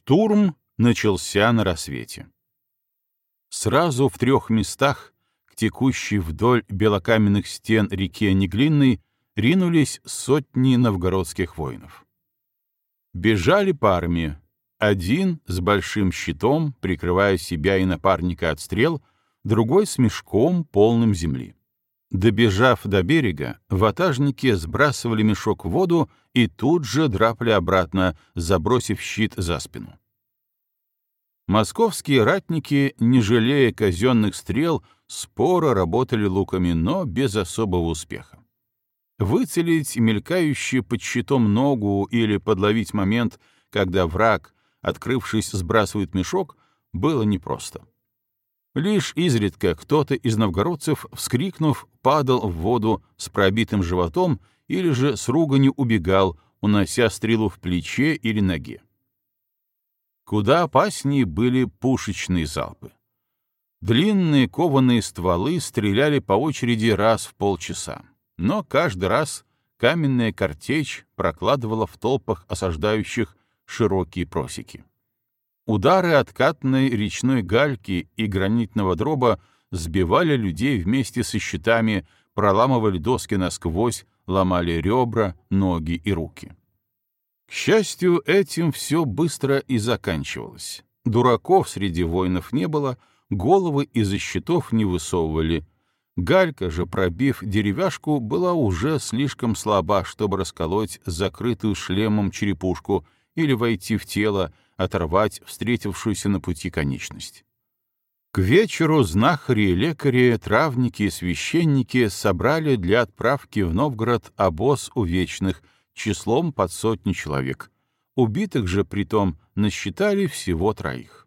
Штурм начался на рассвете. Сразу в трех местах, к текущей вдоль белокаменных стен реке Неглинной, ринулись сотни новгородских воинов. Бежали по армии. Один с большим щитом, прикрывая себя и напарника от стрел, другой с мешком, полным земли. Добежав до берега, ватажники сбрасывали мешок в воду и тут же драпали обратно, забросив щит за спину. Московские ратники, не жалея казенных стрел, споро работали луками, но без особого успеха. Выцелить мелькающую под щитом ногу или подловить момент, когда враг, открывшись, сбрасывает мешок, было непросто. Лишь изредка кто-то из новгородцев, вскрикнув, падал в воду с пробитым животом или же с руганью убегал, унося стрелу в плече или ноге. Куда опаснее были пушечные залпы. Длинные кованые стволы стреляли по очереди раз в полчаса, но каждый раз каменная картечь прокладывала в толпах осаждающих широкие просеки. Удары откатной речной гальки и гранитного дроба сбивали людей вместе со щитами, проламывали доски насквозь, ломали ребра, ноги и руки. К счастью, этим все быстро и заканчивалось. Дураков среди воинов не было, головы из-за щитов не высовывали. Галька же, пробив деревяшку, была уже слишком слаба, чтобы расколоть закрытую шлемом черепушку или войти в тело, оторвать встретившуюся на пути конечность. К вечеру знахари, лекари, травники и священники собрали для отправки в Новгород обоз увечных числом под сотни человек. Убитых же притом насчитали всего троих.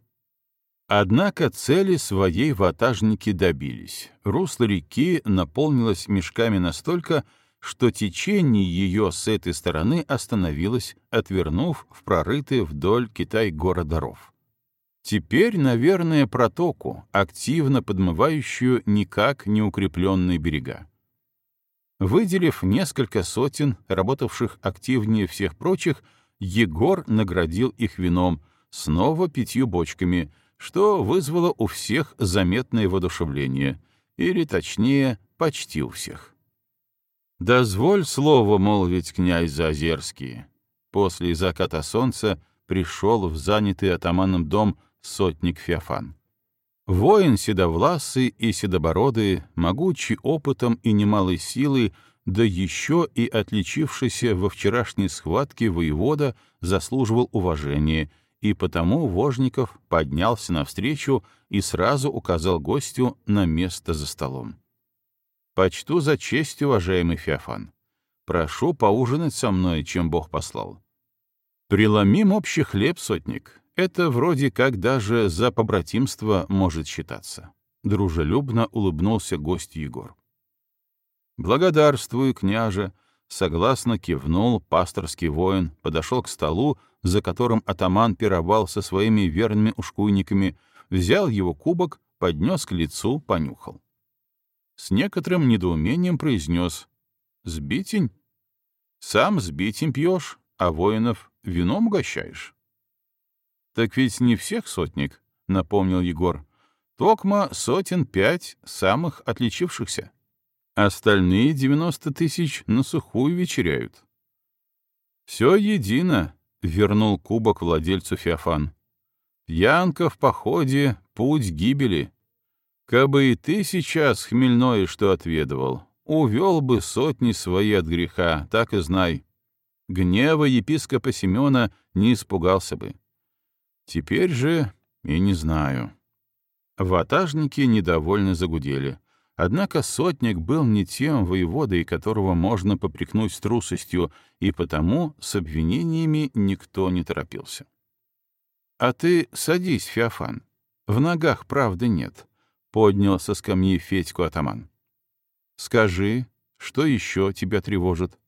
Однако цели своей ватажники добились. Русло реки наполнилось мешками настолько, что течение ее с этой стороны остановилось, отвернув в прорытые вдоль Китай-города ров. Теперь, наверное, протоку, активно подмывающую никак не укрепленные берега. Выделив несколько сотен, работавших активнее всех прочих, Егор наградил их вином, снова пятью бочками, что вызвало у всех заметное воодушевление, или, точнее, почти у всех. «Дозволь слово молвить, князь Зазерский». После заката солнца пришел в занятый атаманом дом сотник Феофан. Воин седовласый и седобородый, могучий опытом и немалой силой, да еще и отличившийся во вчерашней схватке воевода заслуживал уважения, и потому Вожников поднялся навстречу и сразу указал гостю на место за столом. Почту за честь, уважаемый Феофан. Прошу поужинать со мной, чем Бог послал. Преломим общий хлеб, сотник. Это вроде как даже за побратимство может считаться. Дружелюбно улыбнулся гость Егор. «Благодарствую, княже», — согласно кивнул пасторский воин, подошел к столу, за которым атаман пировал со своими верными ушкуйниками, взял его кубок, поднес к лицу, понюхал с некоторым недоумением произнес «Сбитень? Сам сбитень пьешь, а воинов вином угощаешь?» «Так ведь не всех сотник», — напомнил Егор. «Токма сотен пять самых отличившихся. Остальные девяносто тысяч на сухую вечеряют». «Все едино», — вернул кубок владельцу Феофан. «Пьянка в походе — путь гибели. Кабы и ты сейчас хмельное что отведывал, увел бы сотни свои от греха, так и знай. Гнева епископа Семена не испугался бы. Теперь же и не знаю. Ватажники недовольно загудели. Однако сотник был не тем воеводой, которого можно попрекнуть трусостью, и потому с обвинениями никто не торопился. — А ты садись, Феофан. В ногах правды нет поднял со скамьи Федьку атаман. «Скажи, что еще тебя тревожит?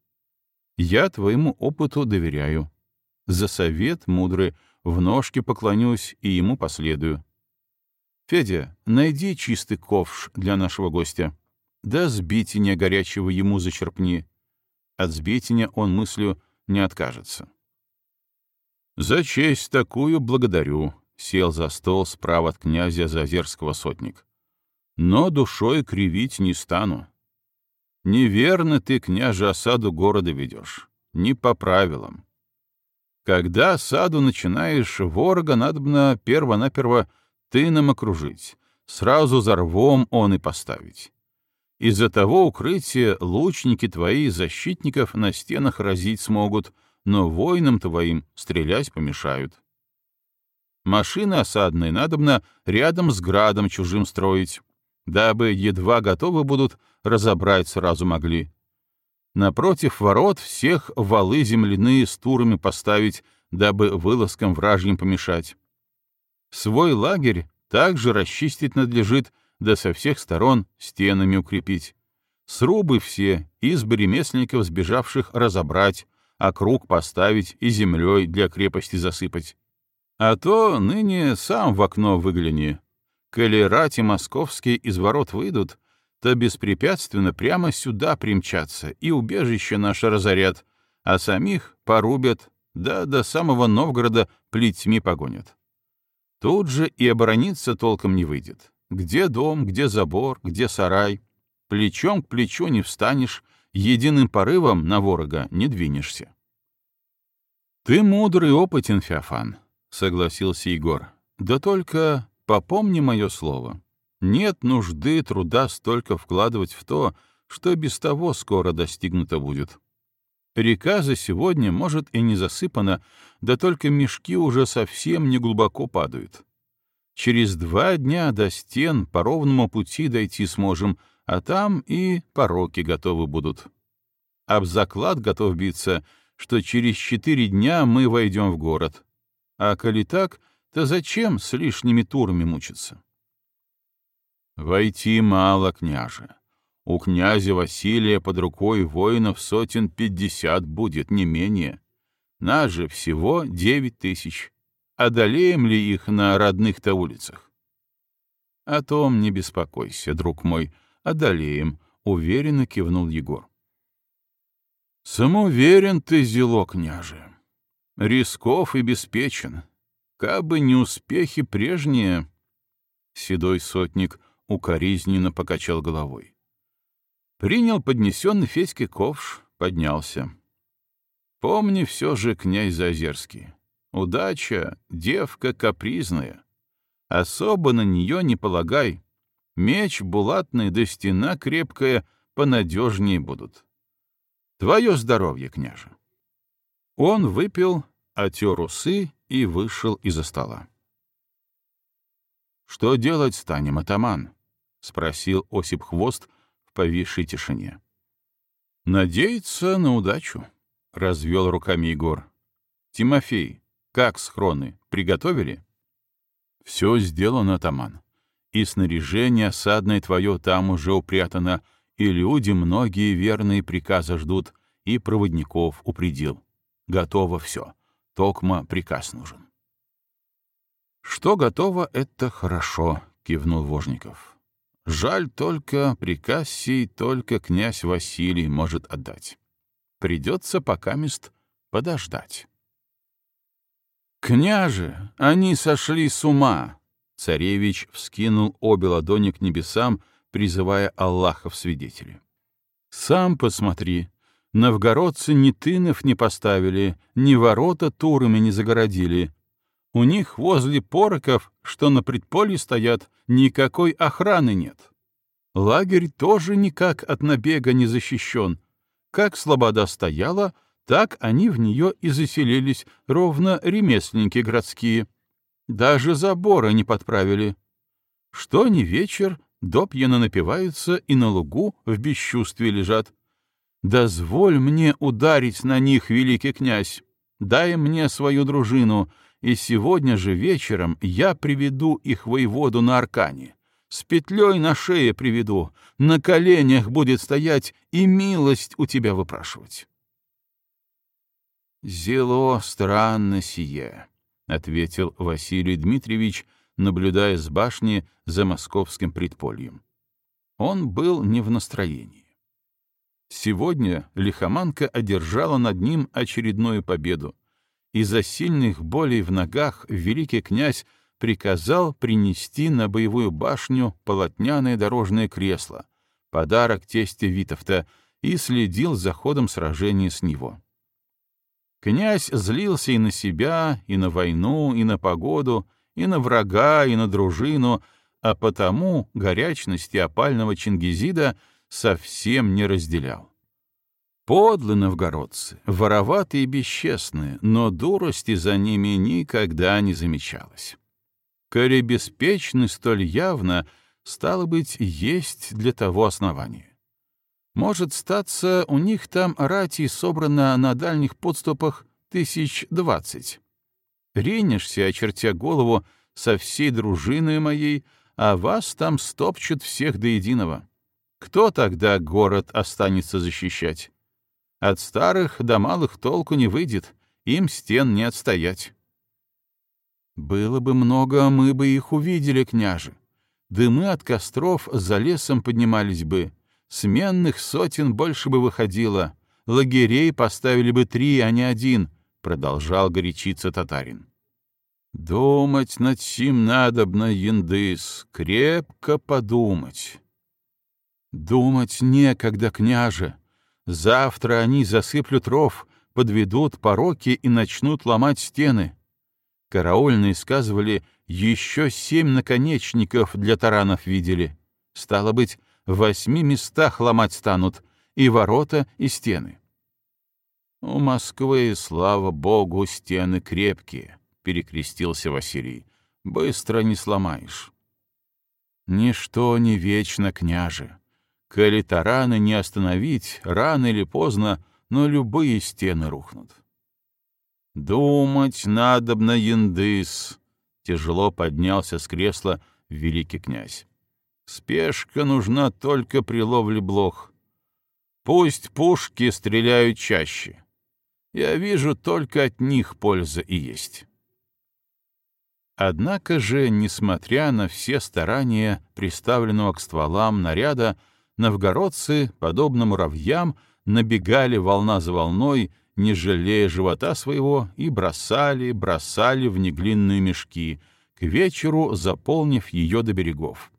Я твоему опыту доверяю. За совет мудрый в ножке поклонюсь и ему последую. Федя, найди чистый ковш для нашего гостя. Да сбитения горячего ему зачерпни. От сбитения он мыслью не откажется. «За честь такую благодарю», — сел за стол справа от князя Зазерского сотник. «Но душой кривить не стану. Неверно ты, княже, осаду города ведешь. Не по правилам. Когда осаду начинаешь, ворога надобно перво-наперво тыном окружить, сразу за рвом он и поставить. Из-за того укрытия лучники твои защитников на стенах разить смогут, но воинам твоим стрелять помешают. Машины осадные надобно рядом с градом чужим строить, дабы едва готовы будут, разобрать сразу могли. Напротив ворот всех валы земляные с турами поставить, дабы вылазкам вражьим помешать. Свой лагерь также расчистить надлежит, да со всех сторон стенами укрепить. Срубы все, избы ремесленников сбежавших разобрать, а круг поставить и землей для крепости засыпать. А то ныне сам в окно выгляни. Коли рати московские из ворот выйдут, то беспрепятственно прямо сюда примчатся и убежище наше разорят, а самих порубят, да до самого Новгорода плетьми погонят. Тут же и оборониться толком не выйдет. Где дом, где забор, где сарай. Плечом к плечу не встанешь, единым порывом на ворога не двинешься. «Ты мудрый и опытен, Феофан», — согласился Егор. «Да только попомни мое слово. Нет нужды труда столько вкладывать в то, что без того скоро достигнуто будет. Река за сегодня, может, и не засыпана, да только мешки уже совсем не глубоко падают. Через два дня до стен по ровному пути дойти сможем, а там и пороки готовы будут. Об заклад готов биться, что через четыре дня мы войдем в город. А коли так, то зачем с лишними турами мучиться? Войти мало, княже. У князя Василия под рукой воинов сотен пятьдесят будет, не менее. Нас же всего девять тысяч. Одолеем ли их на родных-то улицах? О том не беспокойся, друг мой, одолеем, — уверенно кивнул Егор. Самоуверен ты, зело, княже. Рисков и беспечен. Кабы не успехи прежние... Седой сотник укоризненно покачал головой. Принял поднесенный Федьке ковш, поднялся. Помни все же, князь Зазерский, удача — девка капризная. Особо на нее не полагай. Меч булатный да стена крепкая понадежнее будут. Твое здоровье, княже. Он выпил, отер усы и вышел из-за стола. «Что делать станем, атаман?» — спросил Осип Хвост в повисшей тишине. «Надеяться на удачу», — развел руками Егор. «Тимофей, как схроны, приготовили?» «Все сделано, атаман. И снаряжение осадное твое там уже упрятано, и люди многие верные приказы ждут, и проводников упредил. Готово все. Токма приказ нужен». «Что готово, это хорошо», — кивнул Вожников. «Жаль только, приказ сей только князь Василий может отдать. Придется пока мест подождать». «Княже, они сошли с ума!» Царевич вскинул обе ладони к небесам, призывая Аллаха в свидетели. «Сам посмотри, новгородцы ни тынов не поставили, ни ворота турами не загородили, у них возле пороков, что на предполье стоят, никакой охраны нет. Лагерь тоже никак от набега не защищен. Как слобода стояла, так они в нее и заселились, ровно ремесленники городские. Даже забора не подправили. Что ни вечер, допьяно напиваются и на лугу в бесчувствии лежат. Дозволь мне ударить на них, великий князь. Дай мне свою дружину, и сегодня же вечером я приведу их воеводу на Аркане. С петлей на шее приведу, на коленях будет стоять и милость у тебя выпрашивать. «Зело странно сие», — ответил Василий Дмитриевич, наблюдая с башни за московским предпольем. Он был не в настроении. Сегодня лихоманка одержала над ним очередную победу, из-за сильных болей в ногах великий князь приказал принести на боевую башню полотняное дорожное кресло, подарок тесте Витовта, и следил за ходом сражения с него. Князь злился и на себя, и на войну, и на погоду, и на врага, и на дружину, а потому горячности опального Чингизида совсем не разделял. Подлы новгородцы, вороватые и бесчестные, но дурости за ними никогда не замечалось. Коли беспечны столь явно, стало быть, есть для того основания. Может, статься, у них там рати собрано на дальних подступах тысяч двадцать. Ринешься, очертя голову, со всей дружиной моей, а вас там стопчут всех до единого. Кто тогда город останется защищать? От старых до малых толку не выйдет, им стен не отстоять. Было бы много, мы бы их увидели, княже. Дымы от костров за лесом поднимались бы, Сменных сотен больше бы выходило, лагерей поставили бы три, а не один, — продолжал горячиться татарин. Думать над сим надобно, Яндыс, крепко подумать. Думать некогда, княже. Завтра они засыплют ров, подведут пороки и начнут ломать стены. Караульные сказывали, еще семь наконечников для таранов видели. Стало быть, в восьми местах ломать станут и ворота, и стены. У Москвы, слава богу, стены крепкие, перекрестился Василий. Быстро не сломаешь. Ничто не вечно, княже. Коли тараны не остановить, рано или поздно, но любые стены рухнут. Думать надобно, яндыс, тяжело поднялся с кресла великий князь. Спешка нужна только при ловле блох. Пусть пушки стреляют чаще. Я вижу, только от них польза и есть. Однако же, несмотря на все старания приставленного к стволам наряда, новгородцы, подобно муравьям, набегали волна за волной, не жалея живота своего, и бросали, бросали в неглинные мешки, к вечеру заполнив ее до берегов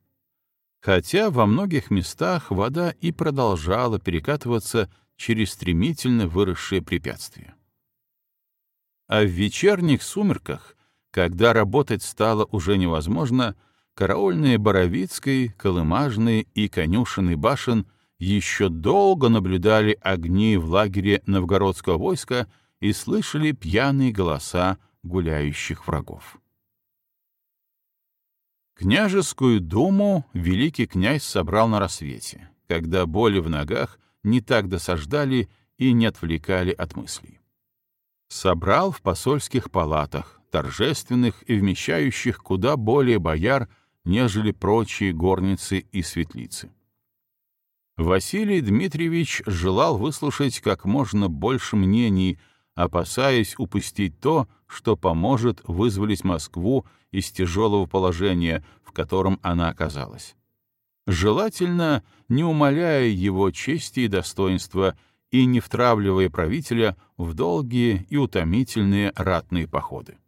хотя во многих местах вода и продолжала перекатываться через стремительно выросшие препятствия. А в вечерних сумерках, когда работать стало уже невозможно, караульные Боровицкой, Колымажные и Конюшины башен еще долго наблюдали огни в лагере новгородского войска и слышали пьяные голоса гуляющих врагов. Княжескую думу великий князь собрал на рассвете, когда боли в ногах не так досаждали и не отвлекали от мыслей. Собрал в посольских палатах, торжественных и вмещающих куда более бояр, нежели прочие горницы и светлицы. Василий Дмитриевич желал выслушать как можно больше мнений, опасаясь упустить то, что поможет вызволить Москву из тяжелого положения, в котором она оказалась. Желательно, не умаляя его чести и достоинства и не втравливая правителя в долгие и утомительные ратные походы.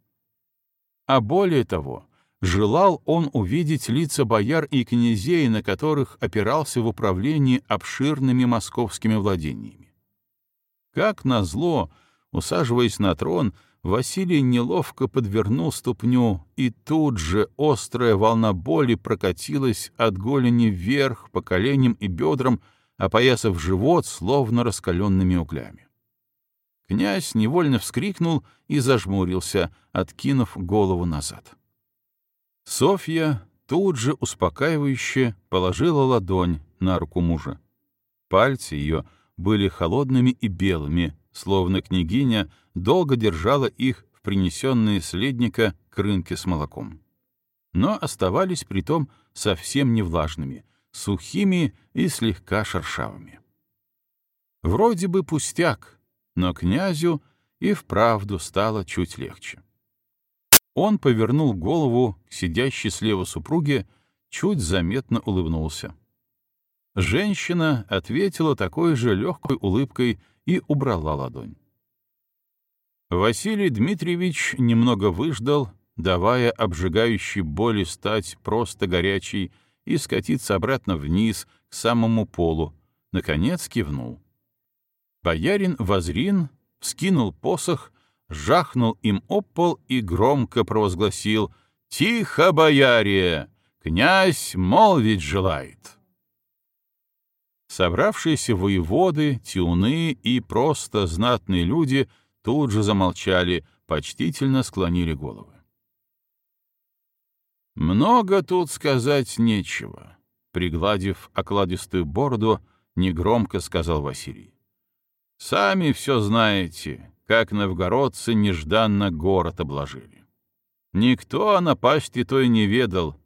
А более того, желал он увидеть лица бояр и князей, на которых опирался в управлении обширными московскими владениями. Как назло, усаживаясь на трон, Василий неловко подвернул ступню, и тут же острая волна боли прокатилась от голени вверх по коленям и бедрам, опоясав живот словно раскаленными углями. Князь невольно вскрикнул и зажмурился, откинув голову назад. Софья тут же успокаивающе положила ладонь на руку мужа. Пальцы ее были холодными и белыми, словно княгиня долго держала их в принесенные следника к рынке с молоком. Но оставались притом совсем не влажными, сухими и слегка шершавыми. Вроде бы пустяк, но князю и вправду стало чуть легче. Он повернул голову к сидящей слева супруге, чуть заметно улыбнулся. Женщина ответила такой же легкой улыбкой и убрала ладонь. Василий Дмитриевич немного выждал, давая обжигающей боли стать просто горячей и скатиться обратно вниз к самому полу, наконец кивнул. Боярин Возрин вскинул посох, жахнул им об пол и громко провозгласил «Тихо, бояре! Князь молвить желает!» Собравшиеся воеводы, тюны и просто знатные люди тут же замолчали, почтительно склонили головы. Много тут сказать нечего, пригладив окладистую бороду, негромко сказал Василий. Сами все знаете, как новгородцы нежданно город обложили. Никто о напасти той не ведал,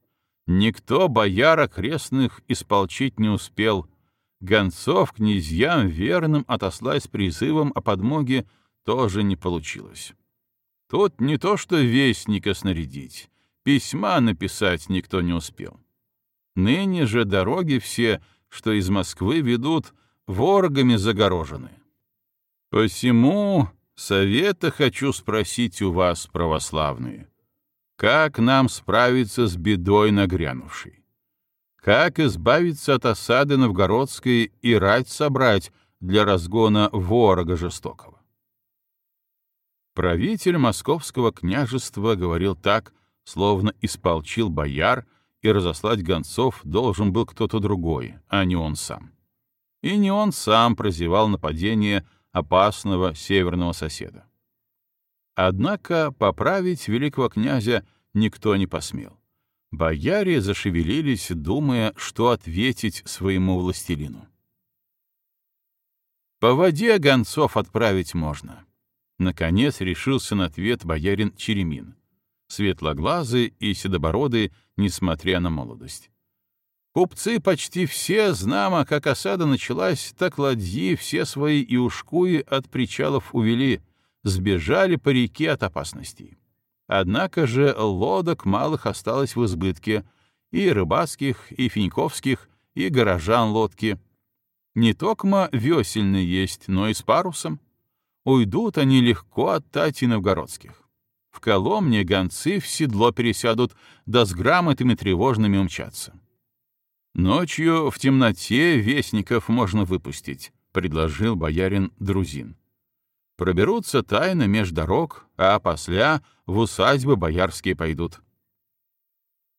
никто бояр окрестных исполчить не успел, гонцов князьям верным отослать с призывом о подмоге тоже не получилось. Тут не то что вестника снарядить, письма написать никто не успел. Ныне же дороги все, что из Москвы ведут, ворогами загорожены. Посему совета хочу спросить у вас, православные, как нам справиться с бедой нагрянувшей? Как избавиться от осады новгородской и рать собрать для разгона ворога жестокого? Правитель московского княжества говорил так, словно исполчил бояр, и разослать гонцов должен был кто-то другой, а не он сам. И не он сам прозевал нападение опасного северного соседа. Однако поправить великого князя никто не посмел. Бояре зашевелились, думая, что ответить своему властелину. По воде гонцов отправить можно. Наконец решился на ответ боярин Черемин, светлоглазый и седобородый, несмотря на молодость. Купцы почти все, знамо, как осада началась, так ладьи все свои и ушкуи от причалов увели, сбежали по реке от опасностей. Однако же лодок малых осталось в избытке, и рыбацких, и финьковских, и горожан лодки. Не токмо весельные есть, но и с парусом. Уйдут они легко от Тати новгородских. В Коломне гонцы в седло пересядут, да с грамотами тревожными умчатся. «Ночью в темноте вестников можно выпустить», — предложил боярин Друзин. «Проберутся тайно меж дорог, а после в усадьбы боярские пойдут».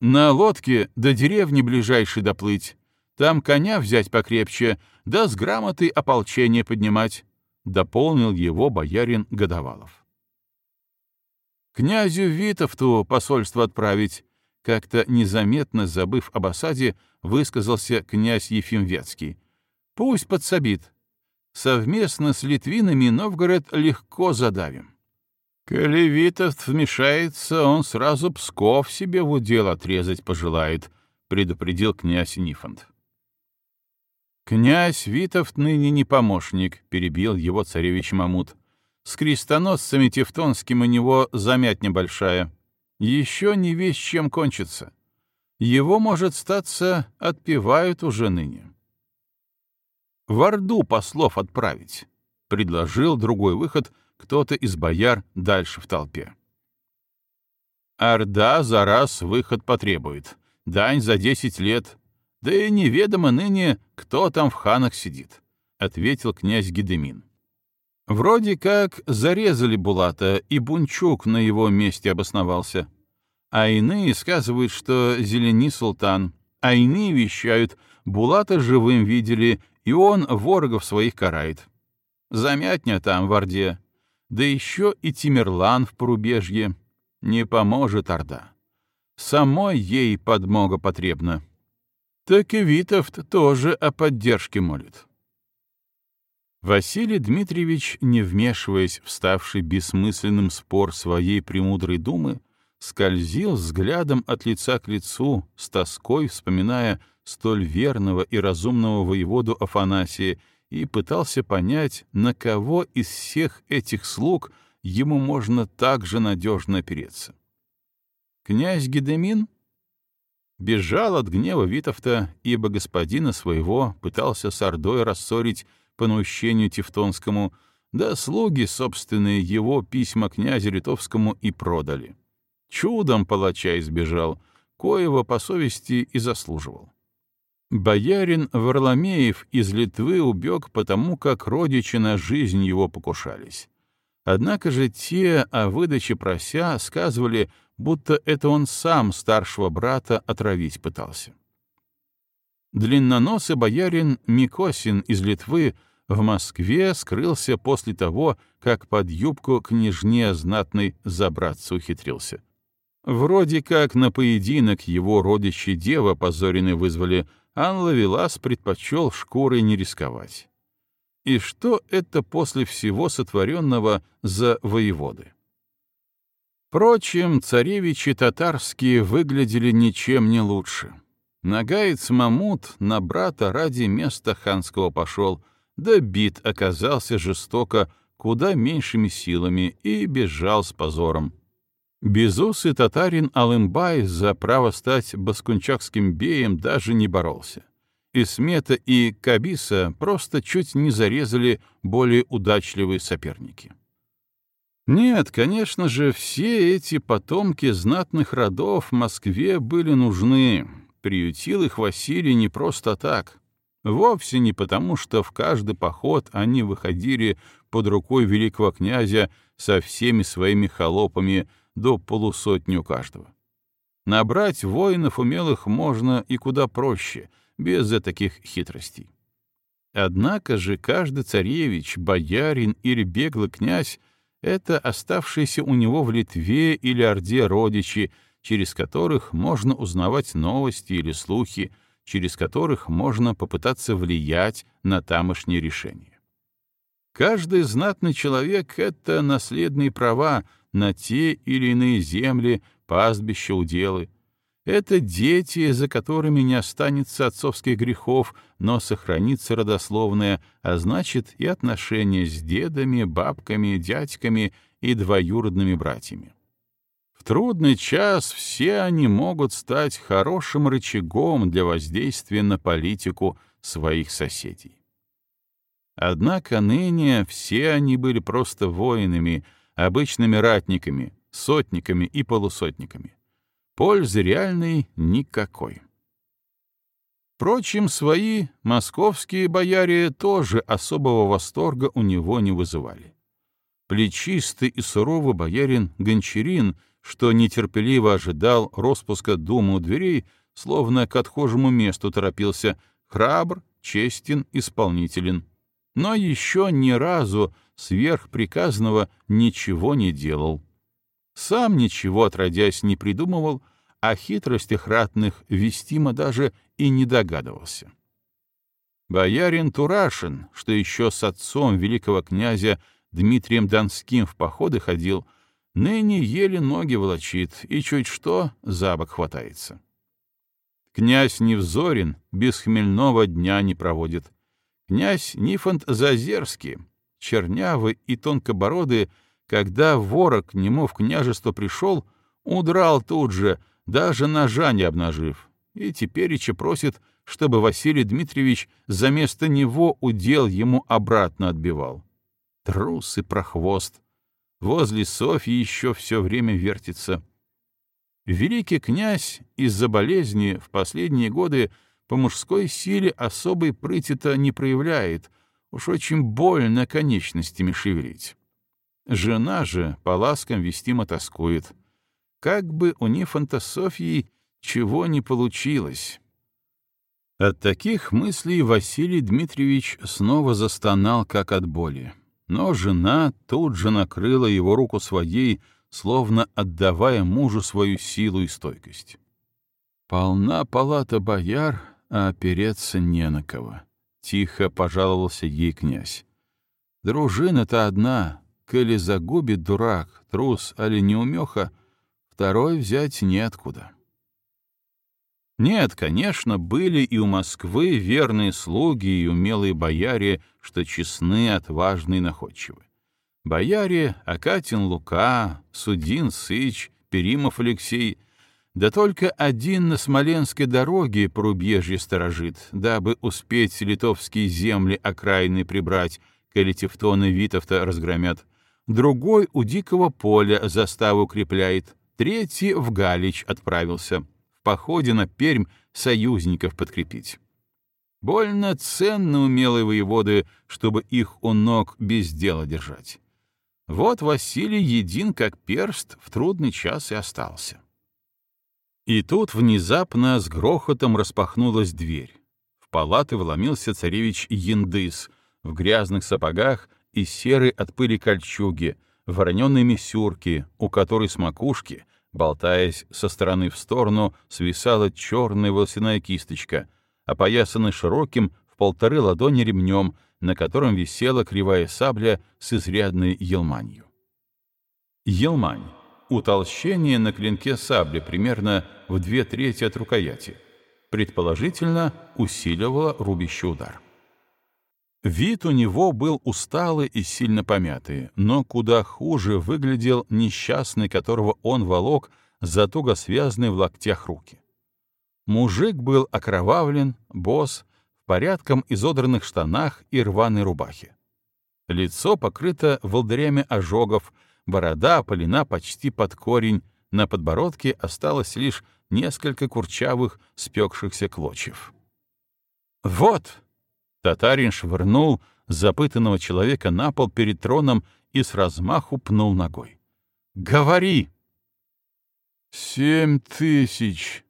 «На лодке до деревни ближайшей доплыть, там коня взять покрепче, да с грамоты ополчение поднимать», — дополнил его боярин Годовалов. «Князю Витовту посольство отправить», как-то незаметно забыв об осаде, высказался князь Ефим Ветский. «Пусть подсобит. Совместно с литвинами Новгород легко задавим. Коли Витовт вмешается, он сразу Псков себе в удел отрезать пожелает», — предупредил князь Нифонт. «Князь Витовт ныне не помощник», — перебил его царевич Мамут. «С крестоносцами тевтонским у него замять небольшая еще не весь чем кончится. Его, может, статься, отпевают уже ныне. В Орду послов отправить, — предложил другой выход кто-то из бояр дальше в толпе. Орда за раз выход потребует, дань за десять лет, да и неведомо ныне, кто там в ханах сидит, — ответил князь Гедемин. Вроде как зарезали Булата, и Бунчук на его месте обосновался. А иные сказывают, что Зелени Султан, а иные вещают, Булата живым видели, и он ворогов своих карает. Замятня там в Орде. Да еще и Тимирлан в порубежье. Не поможет Орда. Самой ей подмога потребна. Так и Витовт тоже о поддержке молит. Василий Дмитриевич, не вмешиваясь в ставший бессмысленным спор своей премудрой думы, скользил взглядом от лица к лицу, с тоской вспоминая столь верного и разумного воеводу Афанасия, и пытался понять, на кого из всех этих слуг ему можно так же надежно опереться. Князь Гедемин бежал от гнева Витовта, ибо господина своего пытался с Ордой рассорить по наущению Тевтонскому, Да слуги собственные его письма князю Литовскому и продали. Чудом палача избежал, коего по совести и заслуживал. Боярин Варламеев из Литвы убег потому, как родичи на жизнь его покушались. Однако же те о выдаче прося сказывали, будто это он сам старшего брата отравить пытался. Длинноносый боярин Микосин из Литвы в Москве скрылся после того, как под юбку княжне знатной забраться ухитрился. Вроде как на поединок его родичи дева позоренные вызвали, Ан Лавелас предпочел шкурой не рисковать. И что это после всего сотворенного за воеводы? Впрочем, царевичи татарские выглядели ничем не лучше. Нагаец Мамут на брата ради места ханского пошел, да бит оказался жестоко, куда меньшими силами, и бежал с позором. Безусый татарин Алымбай за право стать баскунчакским беем даже не боролся. Исмета и Кабиса просто чуть не зарезали более удачливые соперники. Нет, конечно же, все эти потомки знатных родов в Москве были нужны. Приютил их Василий не просто так. Вовсе не потому, что в каждый поход они выходили под рукой великого князя со всеми своими холопами до полусотни у каждого. Набрать воинов умелых можно и куда проще, без таких хитростей. Однако же каждый царевич, боярин или беглый князь это оставшиеся у него в Литве или Орде родичи, через которых можно узнавать новости или слухи, через которых можно попытаться влиять на тамошние решения. Каждый знатный человек — это наследные права на те или иные земли, пастбища, уделы, это дети, за которыми не останется отцовских грехов, но сохранится родословное, а значит и отношения с дедами, бабками, дядьками и двоюродными братьями. Трудный час все они могут стать хорошим рычагом для воздействия на политику своих соседей. Однако ныне все они были просто воинами, обычными ратниками, сотниками и полусотниками. Пользы реальной никакой. Впрочем, свои московские бояре тоже особого восторга у него не вызывали. Плечистый и суровый боярин Гончарин, что нетерпеливо ожидал распуска думы у дверей, словно к отхожему месту торопился, храбр, честен, исполнителен. Но еще ни разу сверхприказанного ничего не делал. Сам ничего отродясь не придумывал, о хитростях ратных Вестима даже и не догадывался. Боярин Турашин, что еще с отцом великого князя Дмитрием Донским в походы ходил, ныне еле ноги волочит и чуть что за бок хватается. Князь Невзорин без хмельного дня не проводит. Князь Нифонт Зазерский, чернявый и тонкобородый, когда ворог к нему в княжество пришел, удрал тут же, даже ножа не обнажив, и тепереча просит, чтобы Василий Дмитриевич за место него удел ему обратно отбивал. Трус и прохвост. Возле Софьи еще все время вертится. Великий князь из-за болезни в последние годы по мужской силе особой прыти-то не проявляет, уж очень больно конечностями шевелить. Жена же по ласкам вестимо тоскует. Как бы у Нифонта Софьи чего не получилось. От таких мыслей Василий Дмитриевич снова застонал, как от боли. Но жена тут же накрыла его руку своей, словно отдавая мужу свою силу и стойкость. «Полна палата бояр, а опереться не на кого», — тихо пожаловался ей князь. «Дружина-то одна, Коли загубит дурак, трус али неумеха, второй взять неоткуда. Нет, конечно, были и у Москвы верные слуги и умелые бояре, что честны, отважны и находчивы. Бояре Акатин Лука, Судин Сыч, Перимов Алексей, да только один на Смоленской дороге порубежье сторожит, дабы успеть литовские земли окраины прибрать, коли тевтоны Витовта разгромят, другой у Дикого поля заставу укрепляет, третий в Галич отправился, походе на Пермь союзников подкрепить. Больно ценно умелые воеводы, чтобы их у ног без дела держать. Вот Василий един как перст в трудный час и остался. И тут внезапно с грохотом распахнулась дверь. В палаты вломился царевич Яндыс в грязных сапогах и серой от пыли кольчуги, вороненной мисюрке, у которой с макушки, болтаясь со стороны в сторону, свисала черная волосяная кисточка, опоясанный широким в полторы ладони ремнем, на котором висела кривая сабля с изрядной елманью. Елмань — утолщение на клинке сабли примерно в две трети от рукояти. Предположительно, усиливала рубящий удар. Вид у него был усталый и сильно помятый, но куда хуже выглядел несчастный, которого он волок за туго связанные в локтях руки. Мужик был окровавлен, босс, в порядком изодранных штанах и рваной рубахе. Лицо покрыто волдырями ожогов, борода опалена почти под корень, на подбородке осталось лишь несколько курчавых, спекшихся клочьев. «Вот!» — татарин швырнул запытанного человека на пол перед троном и с размаху пнул ногой. «Говори!» «Семь тысяч!»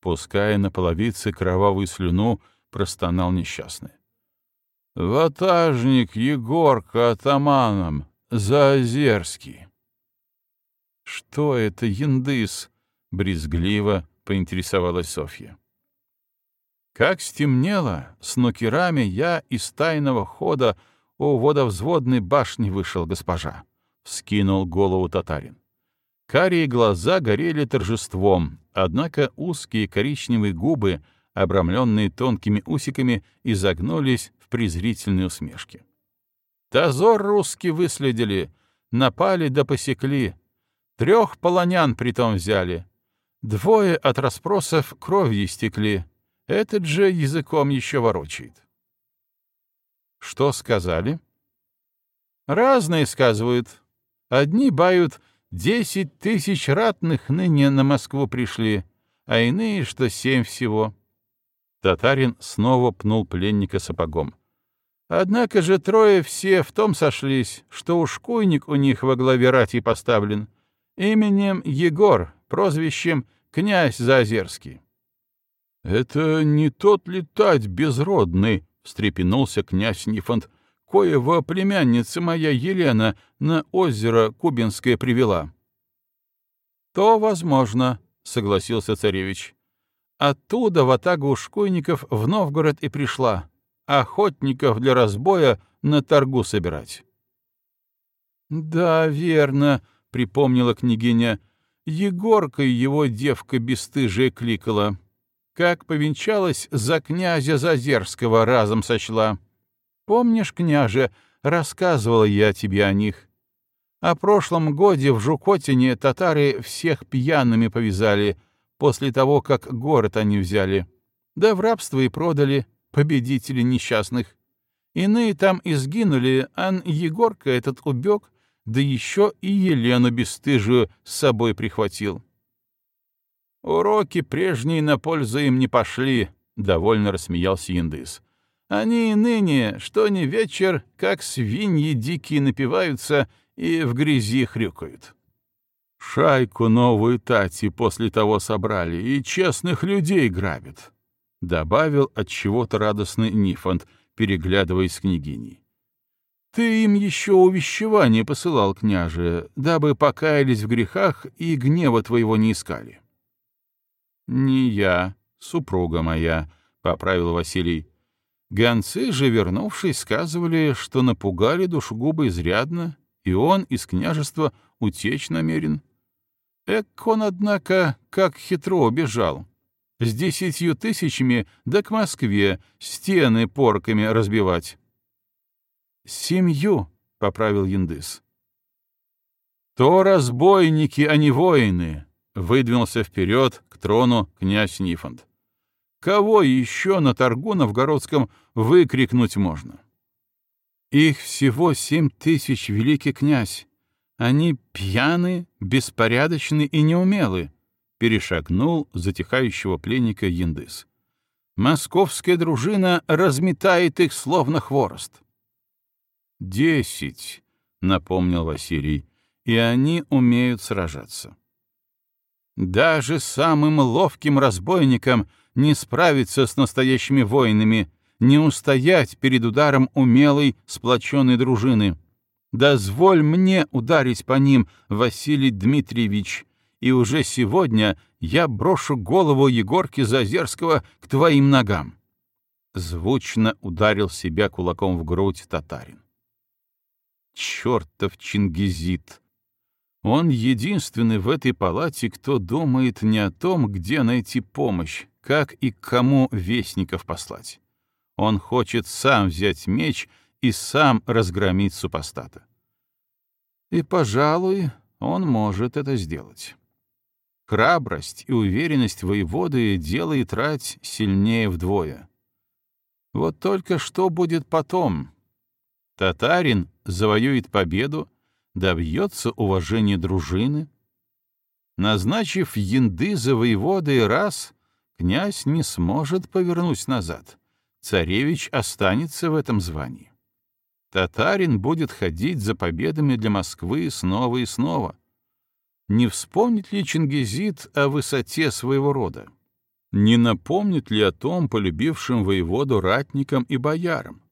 Пуская на половице кровавую слюну, простонал несчастный. «Ватажник Егорка атаманом, Заозерский». «Что это, яндыс?» — брезгливо поинтересовалась Софья. Как стемнело, с нукерами я из тайного хода у водовзводной башни вышел, госпожа, — вскинул голову татарин. Карие глаза горели торжеством, однако узкие коричневые губы, обрамленные тонкими усиками, изогнулись в презрительной усмешке. Тазор русский выследили, напали да посекли. Трех полонян притом взяли. Двое от расспросов кровью истекли. Этот же языком еще ворочает. Что сказали? Разные сказывают. Одни бают — Десять тысяч ратных ныне на Москву пришли, а иные, что семь всего. Татарин снова пнул пленника сапогом. Однако же трое все в том сошлись, что уж куйник у них во главе рати поставлен, именем Егор, прозвищем князь Заозерский. — Это не тот летать безродный, — встрепенулся князь Нифонт, коего племянница моя Елена на озеро Кубинское привела. — То возможно, — согласился царевич. Оттуда в атагу ушкуйников в Новгород и пришла, охотников для разбоя на торгу собирать. — Да, верно, — припомнила княгиня, — Егоркой его девка бесстыжая кликала. Как повенчалась, за князя Зазерского разом сочла. Помнишь, княже, рассказывала я тебе о них? О прошлом годе в Жукотине татары всех пьяными повязали, после того, как город они взяли. Да в рабство и продали, победители несчастных. Иные там и сгинули, а Егорка этот убег, да еще и Елену бесстыжую с собой прихватил. Уроки прежние на пользу им не пошли, — довольно рассмеялся Яндыс. Они ныне, что ни вечер, как свиньи дикие напиваются и в грязи хрюкают. Шайку новую Тати после того собрали и честных людей грабят, — добавил от чего-то радостный Нифонт, переглядываясь с княгиней. Ты им еще увещевание посылал, княже, дабы покаялись в грехах и гнева твоего не искали. — Не я, супруга моя, — поправил Василий. Гонцы же, вернувшись, сказывали, что напугали душегуба изрядно, и он из княжества утечь намерен. Эк он, однако, как хитро бежал. С десятью тысячами да к Москве стены порками разбивать. «Семью», — поправил Яндыс. «То разбойники, а не воины», — выдвинулся вперед к трону князь Нифонт. Кого еще на торгу новгородском выкрикнуть можно? Их всего семь тысяч, великий князь. Они пьяны, беспорядочны и неумелы, — перешагнул затихающего пленника Яндыс. Московская дружина разметает их, словно хворост. «Десять», — напомнил Василий, — «и они умеют сражаться». Даже самым ловким разбойникам не справиться с настоящими воинами, не устоять перед ударом умелой, сплоченной дружины. Дозволь мне ударить по ним, Василий Дмитриевич, и уже сегодня я брошу голову Егорки Зазерского к твоим ногам. Звучно ударил себя кулаком в грудь татарин. Чертов чингизит! Он единственный в этой палате, кто думает не о том, где найти помощь, как и к кому вестников послать. Он хочет сам взять меч и сам разгромить супостата. И, пожалуй, он может это сделать. Храбрость и уверенность воеводы делает рать сильнее вдвое. Вот только что будет потом? Татарин завоюет победу, добьется уважения дружины. Назначив янды за воеводой раз, князь не сможет повернуть назад. Царевич останется в этом звании. Татарин будет ходить за победами для Москвы снова и снова. Не вспомнит ли Чингизид о высоте своего рода? Не напомнит ли о том полюбившим воеводу ратникам и боярам?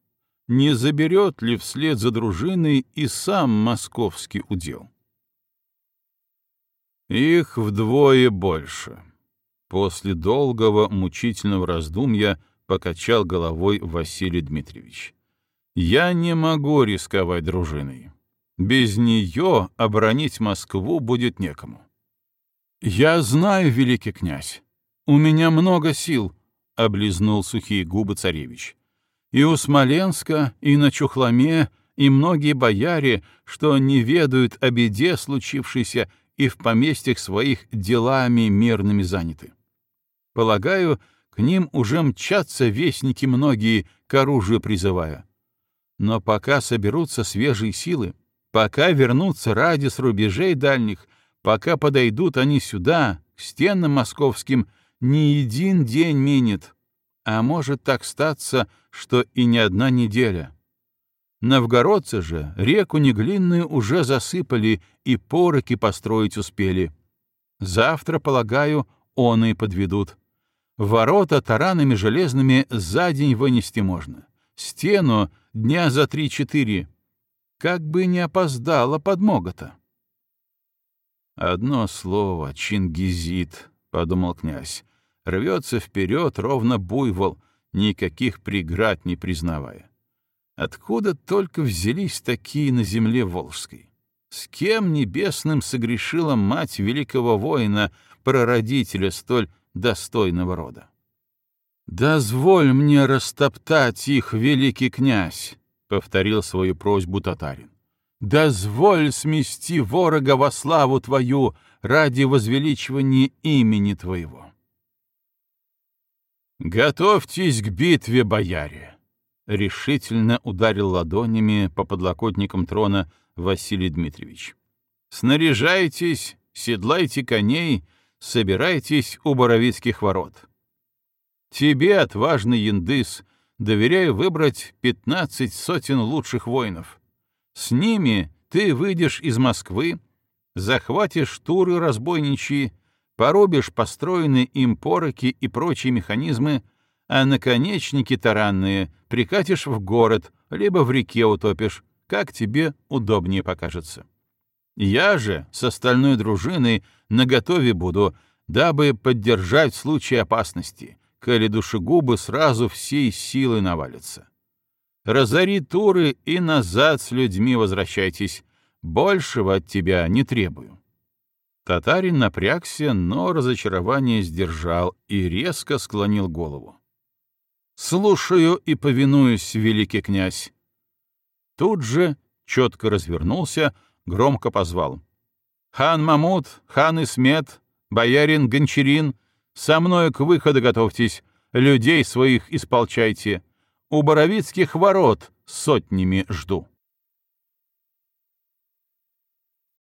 Не заберет ли вслед за дружиной и сам московский удел. Их вдвое больше. После долгого мучительного раздумья покачал головой Василий Дмитриевич. Я не могу рисковать дружиной. Без нее оборонить Москву будет некому. Я знаю, великий князь, у меня много сил, — облизнул сухие губы царевич. И у Смоленска, и на Чухломе, и многие бояре, что не ведают о беде случившейся и в поместьях своих делами мирными заняты. Полагаю, к ним уже мчатся вестники многие, к оружию призывая. Но пока соберутся свежие силы, пока вернутся ради с рубежей дальних, пока подойдут они сюда, к стенам московским, ни един день минет, а может так статься, что и не одна неделя. Новгородцы же реку Неглинную уже засыпали и пороки построить успели. Завтра, полагаю, он и подведут. Ворота таранами железными за день вынести можно. Стену дня за три-четыре. Как бы не опоздала подмога-то. «Одно слово — Чингизит», — подумал князь рвется вперед, ровно буйвол, никаких преград не признавая. Откуда только взялись такие на земле Волжской? С кем небесным согрешила мать великого воина, прародителя столь достойного рода? «Дозволь мне растоптать их, великий князь!» — повторил свою просьбу татарин. «Дозволь смести ворога во славу твою ради возвеличивания имени твоего!» «Готовьтесь к битве, бояре!» — решительно ударил ладонями по подлокотникам трона Василий Дмитриевич. «Снаряжайтесь, седлайте коней, собирайтесь у Боровицких ворот. Тебе, отважный яндыс, доверяю выбрать пятнадцать сотен лучших воинов. С ними ты выйдешь из Москвы, захватишь туры разбойничьи, порубишь построенные им пороки и прочие механизмы, а наконечники таранные прикатишь в город, либо в реке утопишь, как тебе удобнее покажется. Я же с остальной дружиной наготове буду, дабы поддержать в случае опасности, коли душегубы сразу всей силы навалятся. Разори туры и назад с людьми возвращайтесь, большего от тебя не требую. Татарин напрягся, но разочарование сдержал и резко склонил голову. «Слушаю и повинуюсь, великий князь!» Тут же четко развернулся, громко позвал. «Хан Мамут, хан Исмет, боярин Гончарин, со мной к выходу готовьтесь, людей своих исполчайте. У Боровицких ворот сотнями жду.